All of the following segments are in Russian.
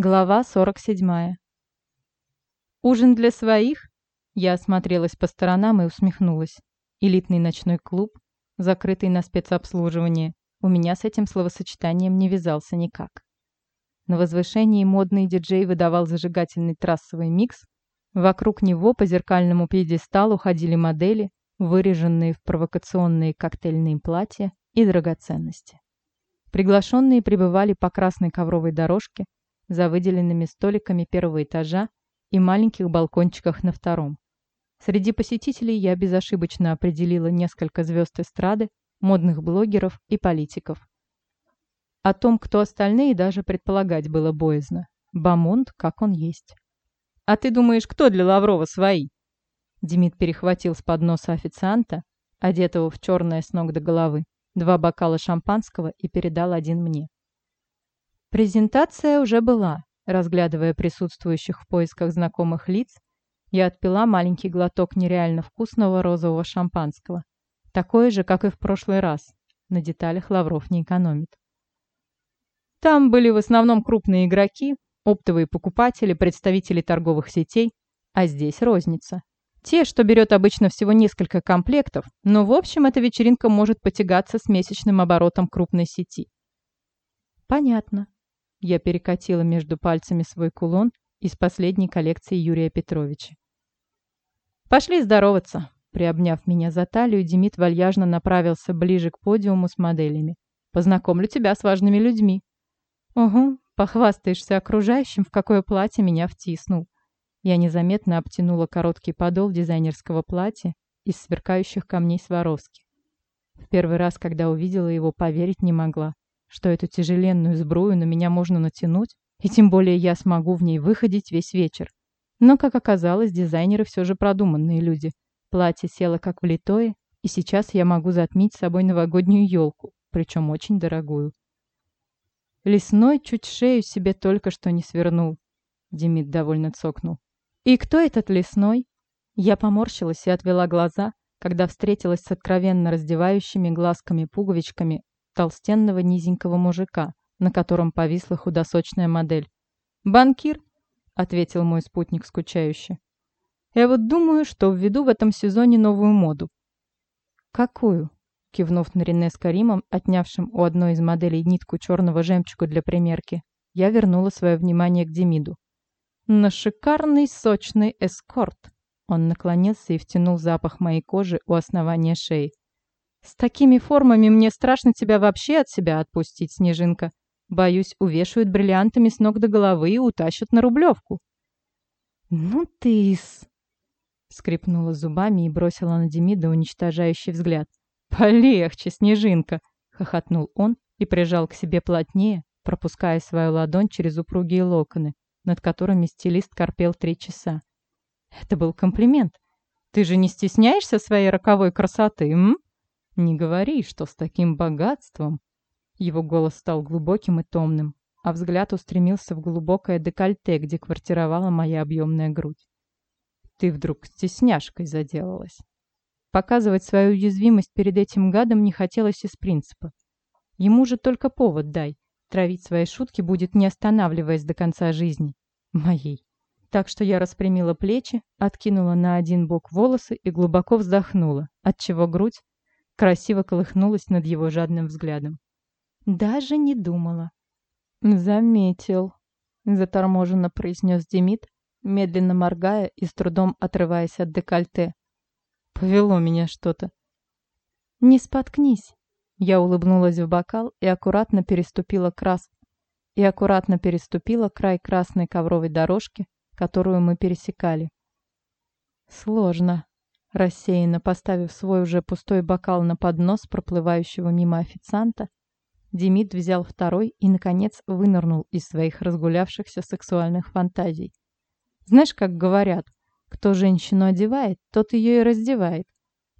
Глава 47. Ужин для своих? Я осмотрелась по сторонам и усмехнулась. Элитный ночной клуб, закрытый на спецобслуживание, у меня с этим словосочетанием не вязался никак. На возвышении модный диджей выдавал зажигательный трассовый микс. Вокруг него по зеркальному пьедесталу ходили модели, выреженные в провокационные коктейльные платья и драгоценности. Приглашенные пребывали по красной ковровой дорожке, за выделенными столиками первого этажа и маленьких балкончиках на втором. Среди посетителей я безошибочно определила несколько звезд эстрады, модных блогеров и политиков. О том, кто остальные, даже предполагать было боязно. Бамонт, как он есть. «А ты думаешь, кто для Лаврова свои?» Демид перехватил с подноса официанта, одетого в черное с ног до головы, два бокала шампанского и передал один мне. Презентация уже была. Разглядывая присутствующих в поисках знакомых лиц, я отпила маленький глоток нереально вкусного розового шампанского. Такое же, как и в прошлый раз. На деталях Лавров не экономит. Там были в основном крупные игроки, оптовые покупатели, представители торговых сетей, а здесь розница. Те, что берет обычно всего несколько комплектов, но в общем эта вечеринка может потягаться с месячным оборотом крупной сети. Понятно. Я перекатила между пальцами свой кулон из последней коллекции Юрия Петровича. «Пошли здороваться!» Приобняв меня за талию, Демид вальяжно направился ближе к подиуму с моделями. «Познакомлю тебя с важными людьми». «Угу, похвастаешься окружающим, в какое платье меня втиснул». Я незаметно обтянула короткий подол дизайнерского платья из сверкающих камней Сваровски. В первый раз, когда увидела его, поверить не могла что эту тяжеленную сбрую на меня можно натянуть, и тем более я смогу в ней выходить весь вечер. Но, как оказалось, дизайнеры все же продуманные люди. Платье село как влитое, и сейчас я могу затмить собой новогоднюю елку, причем очень дорогую. Лесной чуть шею себе только что не свернул. Демид довольно цокнул. «И кто этот лесной?» Я поморщилась и отвела глаза, когда встретилась с откровенно раздевающими глазками-пуговичками толстенного низенького мужика, на котором повисла худосочная модель. «Банкир?» — ответил мой спутник скучающе. «Я вот думаю, что введу в этом сезоне новую моду». «Какую?» — кивнув на Рене с Каримом, отнявшим у одной из моделей нитку черного жемчуга для примерки, я вернула свое внимание к Демиду. «На шикарный сочный эскорт!» Он наклонился и втянул запах моей кожи у основания шеи. «С такими формами мне страшно тебя вообще от себя отпустить, Снежинка. Боюсь, увешают бриллиантами с ног до головы и утащат на Рублевку». «Ну ты с...» Скрипнула зубами и бросила на Демида уничтожающий взгляд. «Полегче, Снежинка!» — хохотнул он и прижал к себе плотнее, пропуская свою ладонь через упругие локоны, над которыми стилист корпел три часа. «Это был комплимент. Ты же не стесняешься своей роковой красоты, м?» «Не говори, что с таким богатством...» Его голос стал глубоким и томным, а взгляд устремился в глубокое декольте, где квартировала моя объемная грудь. «Ты вдруг стесняшкой заделалась». Показывать свою уязвимость перед этим гадом не хотелось из принципа. Ему же только повод дай. Травить свои шутки будет, не останавливаясь до конца жизни. Моей. Так что я распрямила плечи, откинула на один бок волосы и глубоко вздохнула, отчего грудь красиво колыхнулась над его жадным взглядом. Даже не думала. «Заметил», — заторможенно произнес Демид, медленно моргая и с трудом отрываясь от декольте. «Повело меня что-то». «Не споткнись», — я улыбнулась в бокал и аккуратно переступила крас и аккуратно переступила край красной ковровой дорожки, которую мы пересекали. «Сложно», Рассеянно поставив свой уже пустой бокал на поднос проплывающего мимо официанта, Демид взял второй и, наконец, вынырнул из своих разгулявшихся сексуальных фантазий. Знаешь, как говорят, кто женщину одевает, тот ее и раздевает.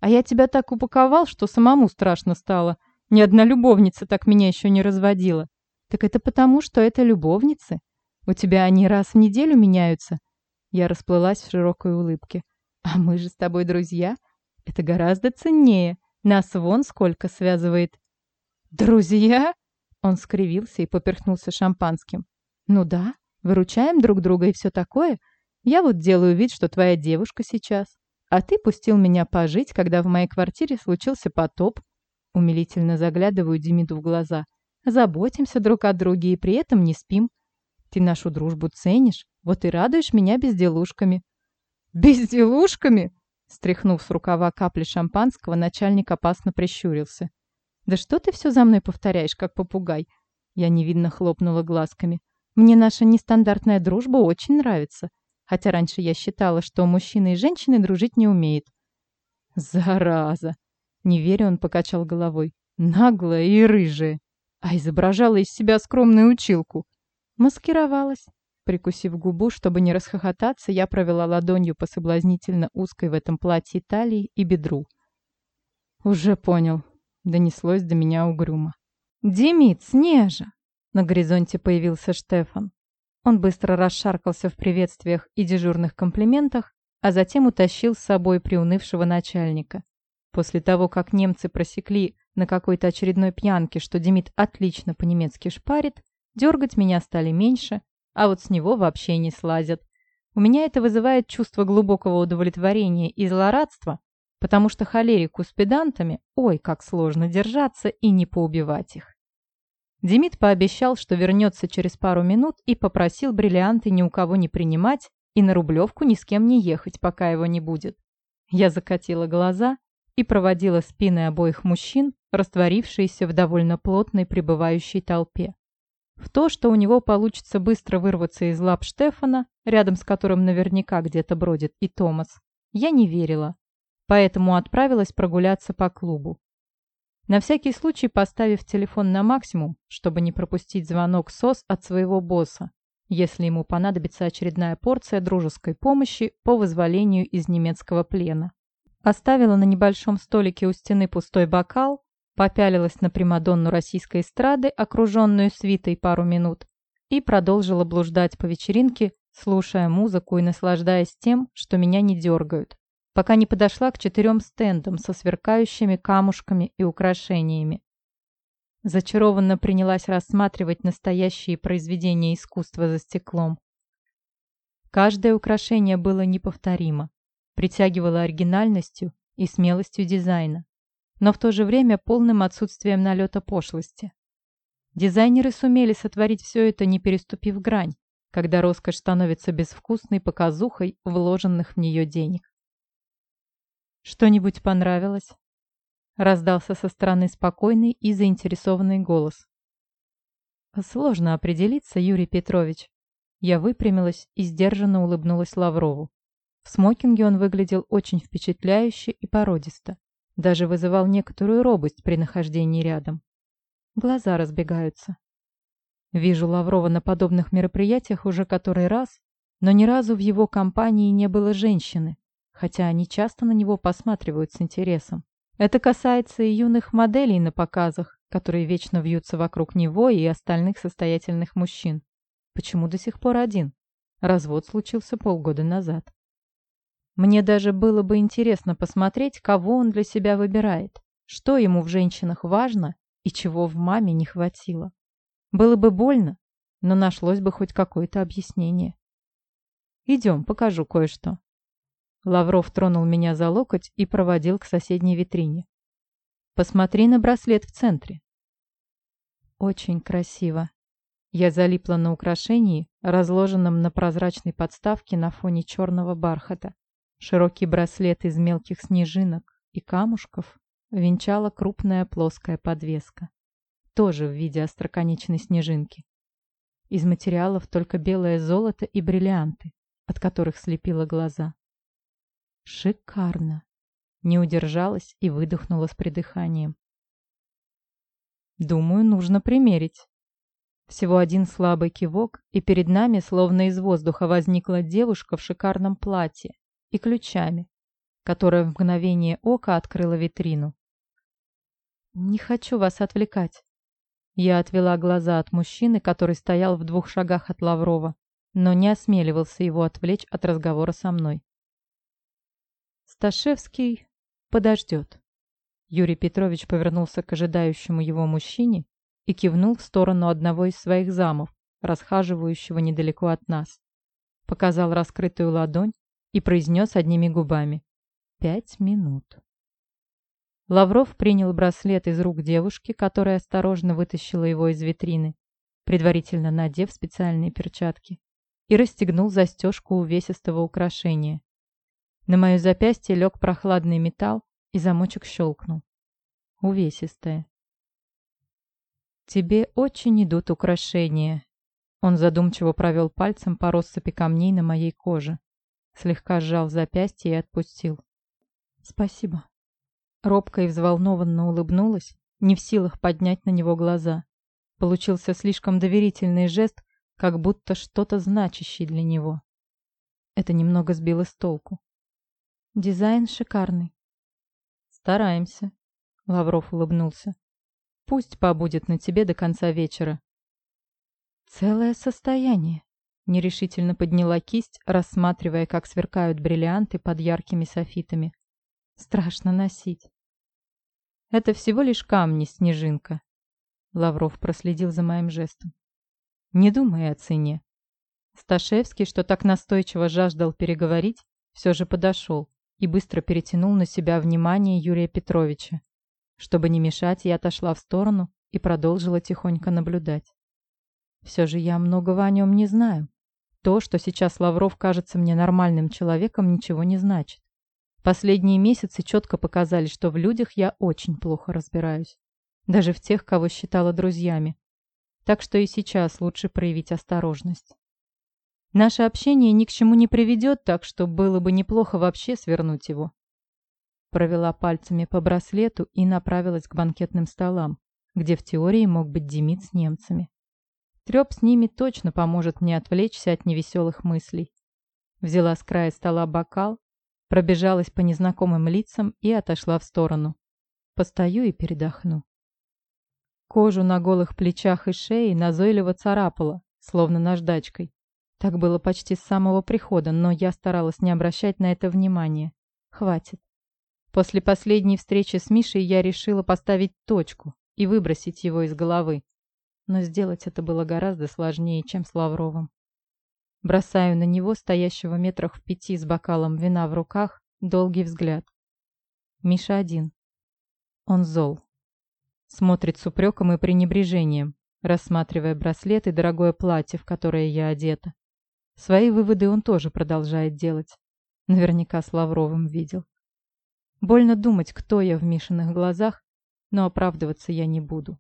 А я тебя так упаковал, что самому страшно стало. Ни одна любовница так меня еще не разводила. Так это потому, что это любовницы? У тебя они раз в неделю меняются? Я расплылась в широкой улыбке. А мы же с тобой друзья. Это гораздо ценнее. Нас вон сколько связывает. Друзья? Он скривился и поперхнулся шампанским. Ну да, Выручаем друг друга и все такое. Я вот делаю вид, что твоя девушка сейчас. А ты пустил меня пожить, когда в моей квартире случился потоп. Умилительно заглядываю Демиду в глаза. Заботимся друг о друге и при этом не спим. Ты нашу дружбу ценишь, вот и радуешь меня безделушками. Безделушками? Стряхнув с рукава капли шампанского, начальник опасно прищурился. «Да что ты все за мной повторяешь, как попугай?» Я невинно хлопнула глазками. «Мне наша нестандартная дружба очень нравится, хотя раньше я считала, что мужчины и женщины дружить не умеют». «Зараза!» Не веря, он покачал головой. «Наглая и рыжая!» А изображала из себя скромную училку. Маскировалась. Прикусив губу, чтобы не расхохотаться, я провела ладонью по соблазнительно узкой в этом платье талии и бедру. «Уже понял», — донеслось до меня угрюмо. «Демид, Снежа!» На горизонте появился Штефан. Он быстро расшаркался в приветствиях и дежурных комплиментах, а затем утащил с собой приунывшего начальника. После того, как немцы просекли на какой-то очередной пьянке, что Демид отлично по-немецки шпарит, дергать меня стали меньше, а вот с него вообще не слазят. У меня это вызывает чувство глубокого удовлетворения и злорадства, потому что холерику с педантами, ой, как сложно держаться и не поубивать их. Демид пообещал, что вернется через пару минут и попросил бриллианты ни у кого не принимать и на Рублевку ни с кем не ехать, пока его не будет. Я закатила глаза и проводила спины обоих мужчин, растворившиеся в довольно плотной пребывающей толпе. В то, что у него получится быстро вырваться из лап Штефана, рядом с которым наверняка где-то бродит и Томас, я не верила, поэтому отправилась прогуляться по клубу. На всякий случай поставив телефон на максимум, чтобы не пропустить звонок СОС от своего босса, если ему понадобится очередная порция дружеской помощи по вызволению из немецкого плена. Оставила на небольшом столике у стены пустой бокал, попялилась на Примадонну российской эстрады, окруженную свитой пару минут, и продолжила блуждать по вечеринке, слушая музыку и наслаждаясь тем, что меня не дергают, пока не подошла к четырем стендам со сверкающими камушками и украшениями. Зачарованно принялась рассматривать настоящие произведения искусства за стеклом. Каждое украшение было неповторимо, притягивало оригинальностью и смелостью дизайна но в то же время полным отсутствием налета пошлости. Дизайнеры сумели сотворить все это, не переступив грань, когда роскошь становится безвкусной показухой вложенных в нее денег. «Что-нибудь понравилось?» Раздался со стороны спокойный и заинтересованный голос. «Сложно определиться, Юрий Петрович». Я выпрямилась и сдержанно улыбнулась Лаврову. В смокинге он выглядел очень впечатляюще и породисто. Даже вызывал некоторую робость при нахождении рядом. Глаза разбегаются. Вижу Лаврова на подобных мероприятиях уже который раз, но ни разу в его компании не было женщины, хотя они часто на него посматривают с интересом. Это касается и юных моделей на показах, которые вечно вьются вокруг него и остальных состоятельных мужчин. Почему до сих пор один? Развод случился полгода назад. Мне даже было бы интересно посмотреть, кого он для себя выбирает, что ему в женщинах важно и чего в маме не хватило. Было бы больно, но нашлось бы хоть какое-то объяснение. «Идем, покажу кое-что». Лавров тронул меня за локоть и проводил к соседней витрине. «Посмотри на браслет в центре». «Очень красиво». Я залипла на украшении, разложенном на прозрачной подставке на фоне черного бархата. Широкий браслет из мелких снежинок и камушков венчала крупная плоская подвеска, тоже в виде остроконечной снежинки. Из материалов только белое золото и бриллианты, от которых слепило глаза. Шикарно! Не удержалась и выдохнула с придыханием. Думаю, нужно примерить. Всего один слабый кивок, и перед нами, словно из воздуха, возникла девушка в шикарном платье, и ключами, которая в мгновение ока открыла витрину. «Не хочу вас отвлекать». Я отвела глаза от мужчины, который стоял в двух шагах от Лаврова, но не осмеливался его отвлечь от разговора со мной. «Сташевский подождет». Юрий Петрович повернулся к ожидающему его мужчине и кивнул в сторону одного из своих замов, расхаживающего недалеко от нас. Показал раскрытую ладонь и произнес одними губами. «Пять минут». Лавров принял браслет из рук девушки, которая осторожно вытащила его из витрины, предварительно надев специальные перчатки, и расстегнул застежку увесистого украшения. На мое запястье лег прохладный металл, и замочек щелкнул. Увесистое. «Тебе очень идут украшения». Он задумчиво провел пальцем по россыпи камней на моей коже, слегка сжал запястье и отпустил. «Спасибо». Робко и взволнованно улыбнулась, не в силах поднять на него глаза. Получился слишком доверительный жест, как будто что-то значащий для него. Это немного сбило с толку. Дизайн шикарный. Стараемся. Лавров улыбнулся. Пусть побудет на тебе до конца вечера. Целое состояние. Нерешительно подняла кисть, рассматривая, как сверкают бриллианты под яркими софитами. Страшно носить. Это всего лишь камни, снежинка. Лавров проследил за моим жестом. Не думай о цене. Сташевский, что так настойчиво жаждал переговорить, все же подошел и быстро перетянул на себя внимание Юрия Петровича. Чтобы не мешать, я отошла в сторону и продолжила тихонько наблюдать. Все же я многого о нем не знаю. То, что сейчас Лавров кажется мне нормальным человеком, ничего не значит. Последние месяцы четко показали, что в людях я очень плохо разбираюсь. Даже в тех, кого считала друзьями. Так что и сейчас лучше проявить осторожность. Наше общение ни к чему не приведет, так что было бы неплохо вообще свернуть его. Провела пальцами по браслету и направилась к банкетным столам, где в теории мог быть Демид с немцами. Треп с ними точно поможет мне отвлечься от невеселых мыслей. Взяла с края стола бокал, Пробежалась по незнакомым лицам и отошла в сторону. Постою и передохну. Кожу на голых плечах и шее назойливо царапала, словно наждачкой. Так было почти с самого прихода, но я старалась не обращать на это внимания. Хватит. После последней встречи с Мишей я решила поставить точку и выбросить его из головы. Но сделать это было гораздо сложнее, чем с Лавровым. Бросаю на него, стоящего метрах в пяти с бокалом вина в руках, долгий взгляд. Миша один. Он зол. Смотрит с упреком и пренебрежением, рассматривая браслет и дорогое платье, в которое я одета. Свои выводы он тоже продолжает делать. Наверняка с Лавровым видел. Больно думать, кто я в Мишиных глазах, но оправдываться я не буду.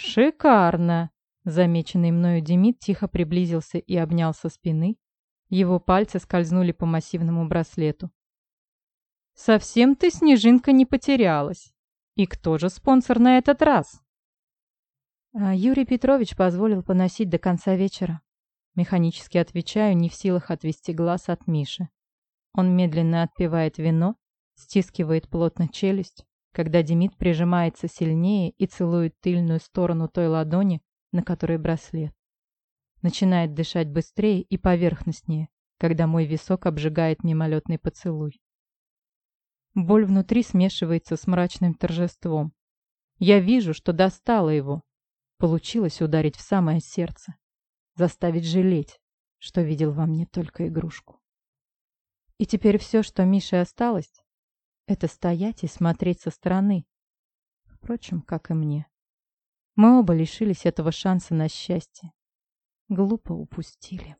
«Шикарно!» Замеченный мною Демид тихо приблизился и обнял со спины. Его пальцы скользнули по массивному браслету. «Совсем ты, Снежинка, не потерялась. И кто же спонсор на этот раз?» а Юрий Петрович позволил поносить до конца вечера. Механически отвечаю, не в силах отвести глаз от Миши. Он медленно отпивает вино, стискивает плотно челюсть, когда Демид прижимается сильнее и целует тыльную сторону той ладони, на которой браслет. Начинает дышать быстрее и поверхностнее, когда мой висок обжигает мимолетный поцелуй. Боль внутри смешивается с мрачным торжеством. Я вижу, что достала его. Получилось ударить в самое сердце. Заставить жалеть, что видел во мне только игрушку. И теперь все, что Мише осталось, это стоять и смотреть со стороны. Впрочем, как и мне. Мы оба лишились этого шанса на счастье. Глупо упустили.